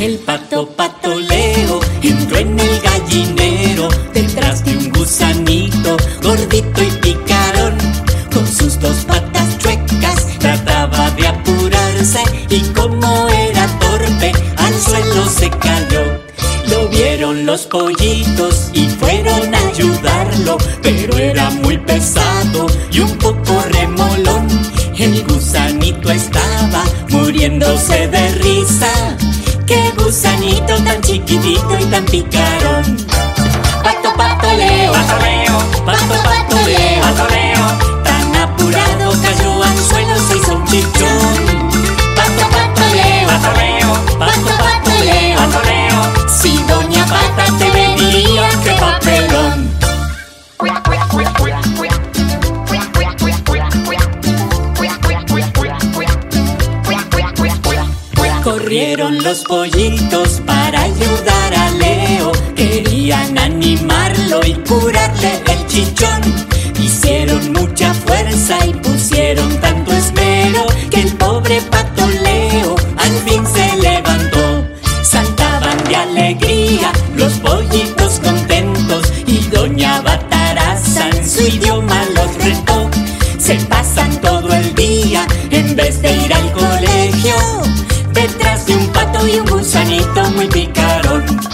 El pato patoleo entró en el gallinero detrás de un gusanito gordito y picarón. Con sus dos patas chuecas trataba de apurarse y como los pollitos y fueron a ayudarlo, pero era muy pesado y un poco remolón. El gusanito estaba muriéndose de risa. ¡Qué gusanito tan chiquitito y tan picarón! Corrieron los pollitos para ayudar a Leo. Querían animarlo y curarle el chichón. Hicieron mucha fuerza y pusieron tanto esmero que el pobre pato Leo al fin se levantó. Saltaban de alegría los pollitos contentos y doña Bataraza en su idioma los retó. Se pasan todo el día en vez de ir al colegio detrás de un pato y un gusanito muy picarón.